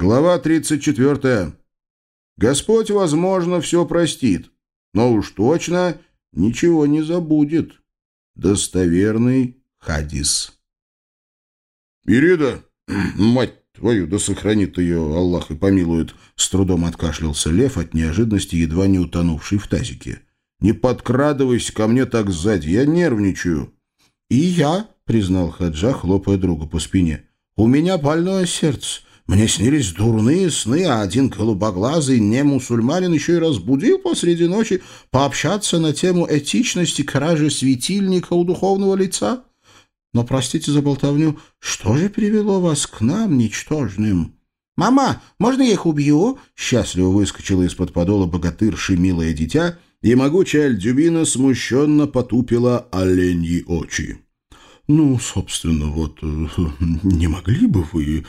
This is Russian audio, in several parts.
Глава 34. Господь, возможно, все простит, но уж точно ничего не забудет. Достоверный хадис. «Ирида, мать твою, да сохранит ее Аллах и помилует!» С трудом откашлялся лев от неожиданности, едва не утонувший в тазике. «Не подкрадывайся ко мне так сзади, я нервничаю». «И я», — признал Хаджа, хлопая друга по спине. «У меня больное сердце. Мне снились дурные сны, а один голубоглазый не мусульманин еще и разбудил посреди ночи пообщаться на тему этичности кражи светильника у духовного лица. Но, простите за болтовню, что же привело вас к нам, ничтожным? «Мама, можно я их убью?» Счастливо выскочила из-под подола богатырши милое дитя, и могучая Альдюбина смущенно потупила оленьи очи. «Ну, собственно, вот, э, не могли бы вы...»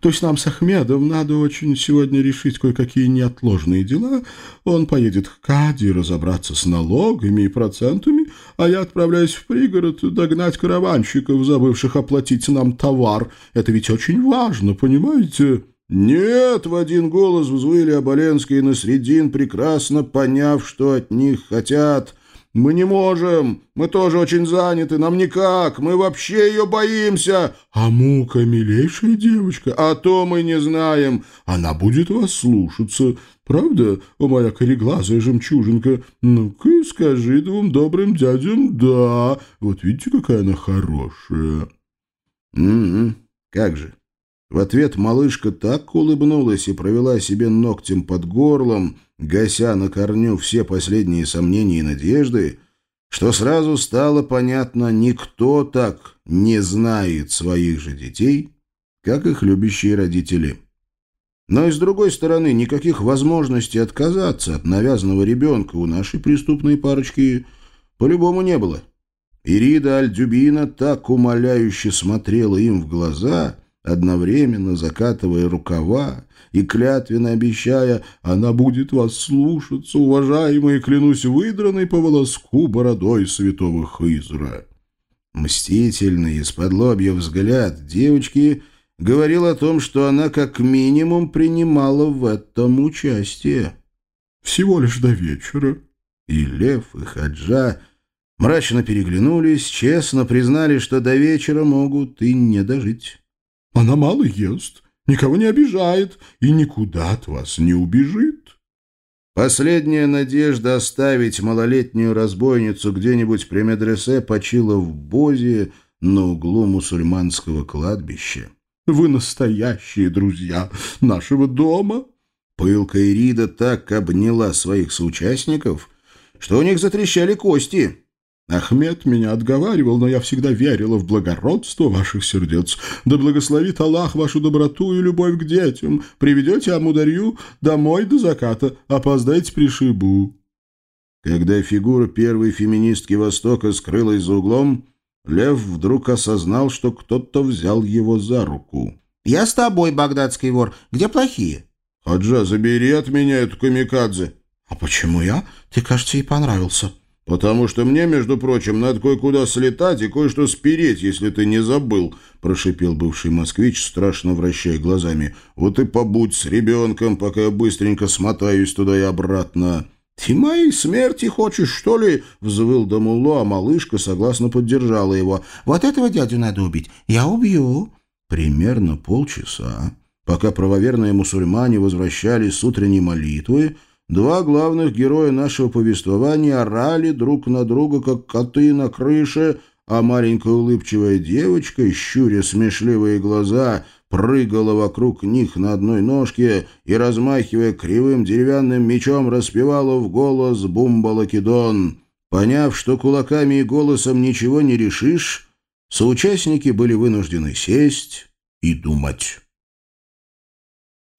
То есть нам с Ахмедом надо очень сегодня решить кое-какие неотложные дела. Он поедет к Каде разобраться с налогами и процентами, а я отправляюсь в пригород догнать караванщиков, забывших оплатить нам товар. Это ведь очень важно, понимаете?» «Нет!» — в один голос взвыли Оболенский и Насредин, прекрасно поняв, что от них хотят. «Мы не можем! Мы тоже очень заняты! Нам никак! Мы вообще ее боимся!» «А Мука, милейшая девочка, а то мы не знаем! Она будет вас слушаться! Правда, о моя кореглазая жемчужинка? Ну-ка, скажи двум добрым дядям «да». Вот видите, какая она хорошая!» «Угу, как же!» В ответ малышка так улыбнулась и провела себе ногтем под горлом, гася на корню все последние сомнения и надежды, что сразу стало понятно, никто так не знает своих же детей, как их любящие родители. Но и с другой стороны, никаких возможностей отказаться от навязанного ребенка у нашей преступной парочки по-любому не было. Ирида Альдюбина так умоляюще смотрела им в глаза — одновременно закатывая рукава и клятвенно обещая «Она будет вас слушаться, уважаемые, клянусь, выдранной по волоску бородой святого Хызра». Мстительный из-под лобья взгляд девочки говорил о том, что она как минимум принимала в этом участие. «Всего лишь до вечера». И Лев, и Хаджа мрачно переглянулись, честно признали, что до вечера могут и не дожить. Она мало ест, никого не обижает и никуда от вас не убежит. Последняя надежда оставить малолетнюю разбойницу где-нибудь при медресе почила в Бозе на углу мусульманского кладбища. «Вы настоящие друзья нашего дома!» Пылка Ирида так обняла своих соучастников, что у них затрещали кости. Ахмед меня отговаривал, но я всегда верила в благородство ваших сердец. Да благословит Аллах вашу доброту и любовь к детям. Приведете Амударью домой до заката, опоздаете пришибу». Когда фигура первой феминистки Востока скрылась за углом, Лев вдруг осознал, что кто-то взял его за руку. «Я с тобой, багдадский вор. Где плохие?» «Хаджа, забери от меня эту камикадзе». «А почему я? Ты, кажется, ей понравился». «Потому что мне, между прочим, надо кое-куда слетать и кое-что спереть, если ты не забыл», — прошипел бывший москвич, страшно вращая глазами. «Вот и побудь с ребенком, пока я быстренько смотаюсь туда и обратно». «Ты моей смерти хочешь, что ли?» — взвыл Дамуло, а малышка согласно поддержала его. «Вот этого дядю надо убить. Я убью». Примерно полчаса, пока правоверные мусульмане возвращались с утренней молитвы, Два главных героя нашего повествования орали друг на друга, как коты на крыше, а маленькая улыбчивая девочка, щуря смешливые глаза, прыгала вокруг них на одной ножке и, размахивая кривым деревянным мечом, распевала в голос «Бумбалакидон». Поняв, что кулаками и голосом ничего не решишь, соучастники были вынуждены сесть и думать.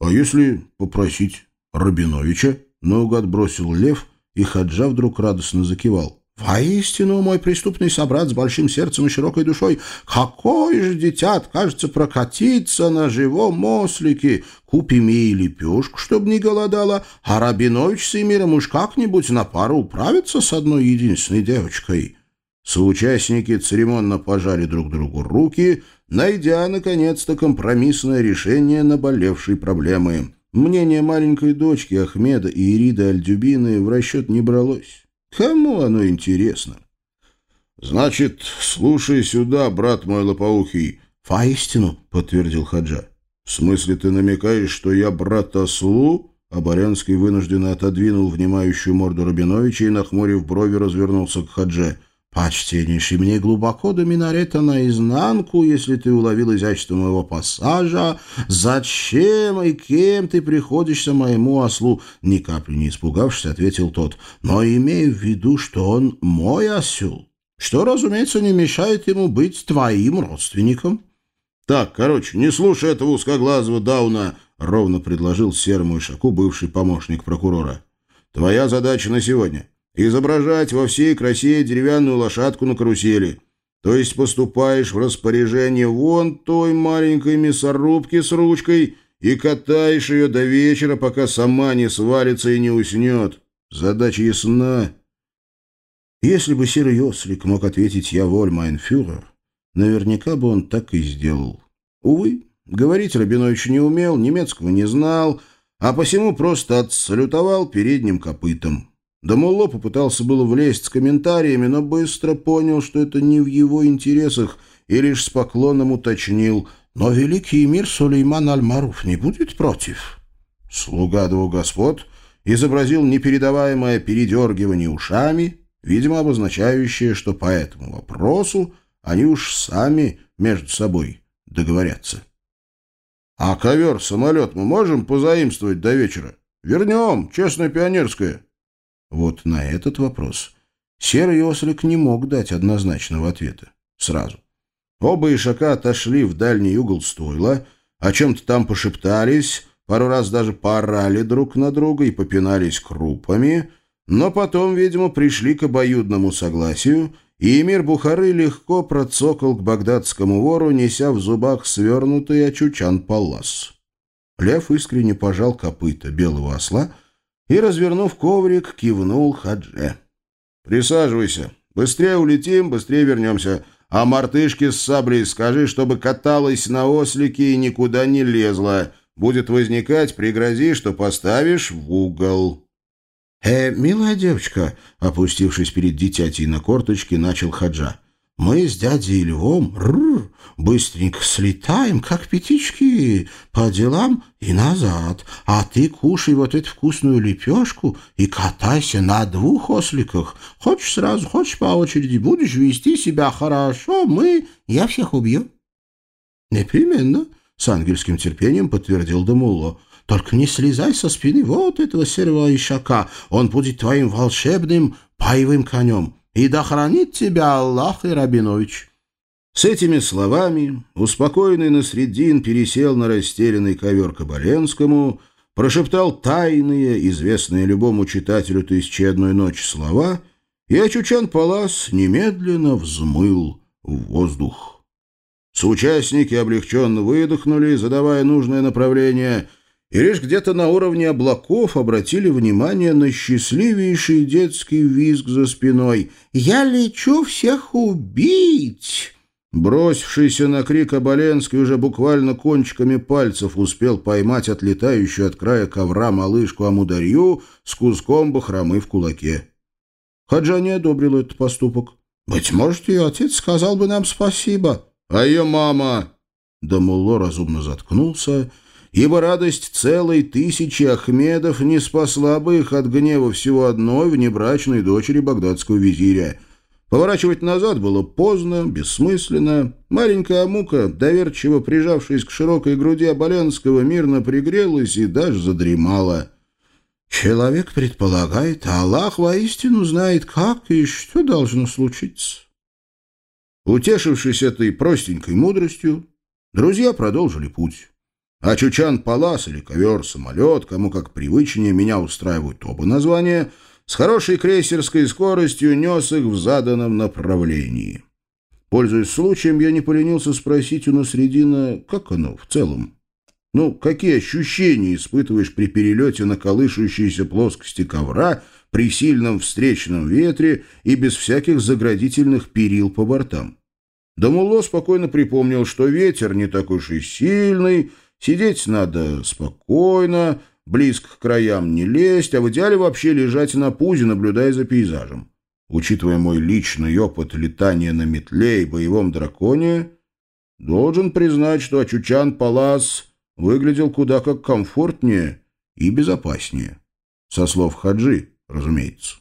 «А если попросить Рабиновича?» Наугад бросил лев, и Хаджа вдруг радостно закивал. «Воистину, мой преступный собрат с большим сердцем и широкой душой, какой же дитя откажется прокатиться на живом ослике? Купим ей лепешку, чтобы не голодала, а Рабинович с Эмиром уж как-нибудь на пару управится с одной единственной девочкой». Соучастники церемонно пожали друг другу руки, найдя, наконец-то, компромиссное решение наболевшей проблемы. Мнение маленькой дочки Ахмеда и Ириды Альдюбины в расчет не бралось. Кому оно интересно? «Значит, слушай сюда, брат мой лопоухий». «Воистину», — подтвердил Хаджа. «В смысле ты намекаешь, что я брат ослу?» Абарянский вынужденно отодвинул внимающую морду Рабиновича и, нахмурив брови, развернулся к Хадже. «Почтеннейший, мне глубоко до минарета наизнанку, если ты уловил изящество моего пассажа. Зачем и кем ты приходишься моему ослу?» Ни капли не испугавшись, ответил тот. «Но имею в виду, что он мой осел, что, разумеется, не мешает ему быть твоим родственником». «Так, короче, не слушай этого узкоглазого Дауна», — ровно предложил серому ишаку бывший помощник прокурора. «Твоя задача на сегодня изображать во всей красе деревянную лошадку на карусели. То есть поступаешь в распоряжение вон той маленькой мясорубки с ручкой и катаешь ее до вечера, пока сама не свалится и не уснет. Задача ясна. Если бы серый ослик мог ответить «Я воль, майнфюрер», наверняка бы он так и сделал. Увы, говорить Рабинович не умел, немецкого не знал, а посему просто отсалютовал передним копытом. Дамулло попытался было влезть с комментариями, но быстро понял, что это не в его интересах, и лишь с поклоном уточнил. «Но великий эмир Сулейман Аль-Маруф не будет против?» Слуга двух господ изобразил непередаваемое передергивание ушами, видимо, обозначающее, что по этому вопросу они уж сами между собой договорятся. «А ковер-самолет мы можем позаимствовать до вечера? Вернем, честное пионерское». Вот на этот вопрос серый ослик не мог дать однозначного ответа. Сразу. Оба ишака отошли в дальний угол стойла, о чем-то там пошептались, пару раз даже поорали друг на друга и попинались крупами, но потом, видимо, пришли к обоюдному согласию, и эмир Бухары легко процокал к багдадскому вору, неся в зубах свернутый очучан-палас. Лев искренне пожал копыта белого осла и, развернув коврик, кивнул Хадже. «Присаживайся. Быстрее улетим, быстрее вернемся. А мартышке с саблей скажи, чтобы каталась на ослике и никуда не лезла. Будет возникать, пригрози, что поставишь в угол». «Э, милая девочка», — опустившись перед дитятей на корточки, начал Хаджа. Мы с дядей Львом рр, быстренько слетаем, как птички, по делам и назад. А ты кушай вот эту вкусную лепешку и катайся на двух осликах. Хочешь сразу, хочешь по очереди. Будешь вести себя хорошо, мы... Я всех убью. Непременно, с ангельским терпением подтвердил Дамуло. Только не слезай со спины вот этого серого ишака. Он будет твоим волшебным паевым конем и да хранит тебя Аллах и Рабинович». С этими словами успокоенный Насреддин пересел на растерянный ковер к Оболенскому, прошептал тайные, известные любому читателю «Тысячи одной ночи» слова, и Ачучан Палас немедленно взмыл в воздух. Соучастники облегченно выдохнули, задавая нужное направление — и лишь где-то на уровне облаков обратили внимание на счастливейший детский визг за спиной. «Я лечу всех убить!» Бросившийся на крик Оболенский уже буквально кончиками пальцев успел поймать отлетающую от края ковра малышку Амударью с куском бахромы в кулаке. Хаджа не одобрил этот поступок. «Быть может, ее отец сказал бы нам спасибо». «А ее мама?» Дамулло разумно заткнулся ибо радость целой тысячи Ахмедов не спасла бы их от гнева всего одной внебрачной дочери багдадского визиря. Поворачивать назад было поздно, бессмысленно. Маленькая мука, доверчиво прижавшись к широкой груди Оболенского, мирно пригрелась и даже задремала. Человек предполагает, а Аллах воистину знает, как и что должно случиться. Утешившись этой простенькой мудростью, друзья продолжили путь. А Чучан-Палас или ковер-самолет, кому как привычнее, меня устраивают оба названия, с хорошей крейсерской скоростью нес их в заданном направлении. Пользуясь случаем, я не поленился спросить у Насредина, как оно в целом. Ну, какие ощущения испытываешь при перелете на колышущейся плоскости ковра при сильном встречном ветре и без всяких заградительных перил по бортам? Дамуло спокойно припомнил, что ветер не такой уж и сильный, сидеть надо спокойно, близко к краям не лезть, а в идеале вообще лежать на пузе, наблюдая за пейзажем. Учитывая мой личный опыт летания на метле и боевом драконе, должен признать, что Ачучан Палас выглядел куда как комфортнее и безопаснее. Со слов Хаджи, разумеется.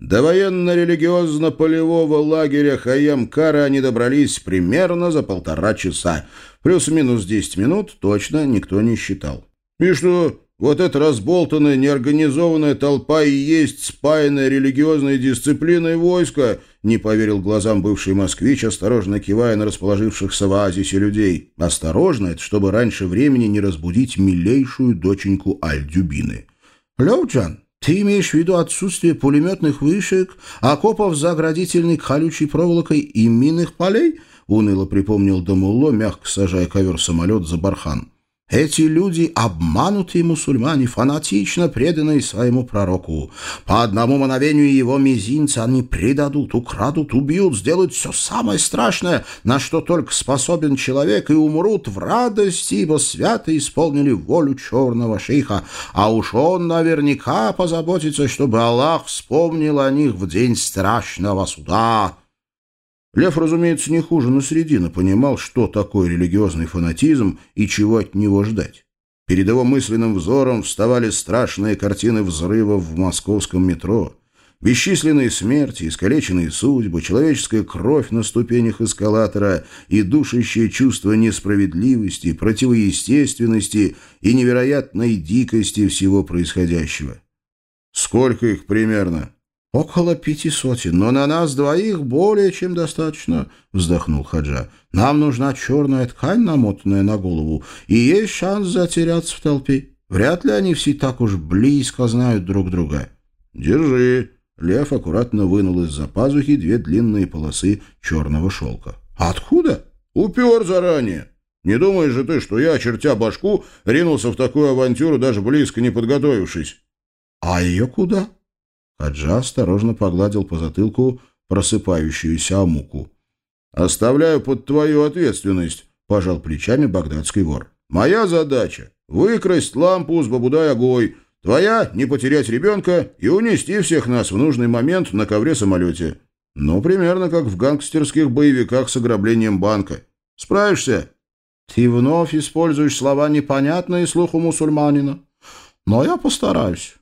До военно-религиозно-полевого лагеря Хайям-Кара они добрались примерно за полтора часа. Плюс-минус десять минут точно никто не считал. И что, вот эта разболтанная, неорганизованная толпа и есть спаянная религиозной дисциплиной войска, не поверил глазам бывший москвич, осторожно кивая на расположившихся в оазисе людей. Осторожно, это чтобы раньше времени не разбудить милейшую доченьку Аль-Дюбины. «Левджан, ты имеешь в виду отсутствие пулеметных вышек, окопов за оградительной колючей проволокой и минных полей?» — уныло припомнил Дамулло, мягко сажая ковер-самолет за бархан. Эти люди — обманутые мусульмане, фанатично преданные своему пророку. По одному мановению его мизинца они предадут, украдут, убьют, сделают все самое страшное, на что только способен человек, и умрут в радости, ибо свято исполнили волю черного шейха. А уж он наверняка позаботится, чтобы Аллах вспомнил о них в день страшного суда». Лев, разумеется, не хуже Насредина понимал, что такое религиозный фанатизм и чего от него ждать. Перед его мысленным взором вставали страшные картины взрывов в московском метро. Бесчисленные смерти, искалеченные судьбы, человеческая кровь на ступенях эскалатора и душащее чувство несправедливости, противоестественности и невероятной дикости всего происходящего. Сколько их примерно? «Около пяти сотен, но на нас двоих более чем достаточно», — вздохнул Хаджа. «Нам нужна черная ткань, намотанная на голову, и есть шанс затеряться в толпе. Вряд ли они все так уж близко знают друг друга». «Держи». Лев аккуратно вынул из-за пазухи две длинные полосы черного шелка. «Откуда?» «Упер заранее. Не думаешь же ты, что я, чертя башку, ринулся в такую авантюру, даже близко не подготовившись?» «А ее куда?» Хаджа осторожно погладил по затылку просыпающуюся амуку. «Оставляю под твою ответственность», — пожал плечами багдадский вор. «Моя задача — выкрасть лампу с бабудай-огой. Твоя — не потерять ребенка и унести всех нас в нужный момент на ковре-самолете. Ну, примерно как в гангстерских боевиках с ограблением банка. Справишься?» «Ты вновь используешь слова, непонятные слуху мусульманина. Но я постараюсь».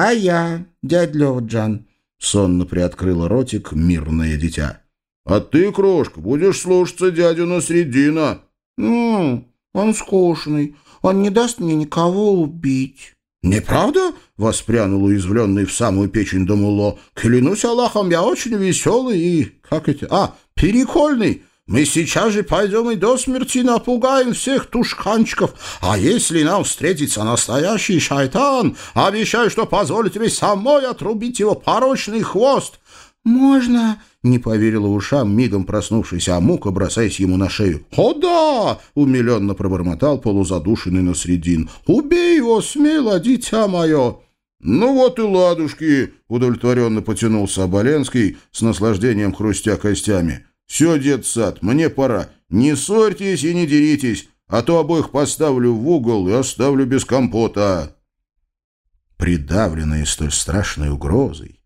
«А я, дядь Левджан», — сонно приоткрыла ротик мирное дитя. «А ты, крошка, будешь слушаться дядю Насредина». «Ну, он скучный, он не даст мне никого убить». «Неправда?» — воспрянул уязвленный в самую печень Дамуло. «Клянусь Аллахом, я очень веселый и... как это... а, перекольный. Мы сейчас же пойдем и до смерти напугаем всех тушканчиков. А если нам встретится настоящий шайтан, обещаю, что позволю тебе самой отрубить его порочный хвост. «Можно?» — не поверила ушам мигом проснувшийся Амука, бросаясь ему на шею. «О да!» — умиленно пробормотал полузадушенный на средин. «Убей его смело, дитя мое!» «Ну вот и ладушки!» — удовлетворенно потянулся Оболенский, с наслаждением хрустя костями. «Все, дед Сад, мне пора. Не ссорьтесь и не деритесь, а то обоих поставлю в угол и оставлю без компота». Придавленные столь страшной угрозой,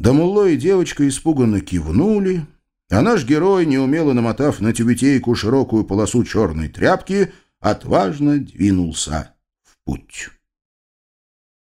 Дамулло и девочка испуганно кивнули, а наш герой, неумело намотав на тюбетейку широкую полосу черной тряпки, отважно двинулся в путь.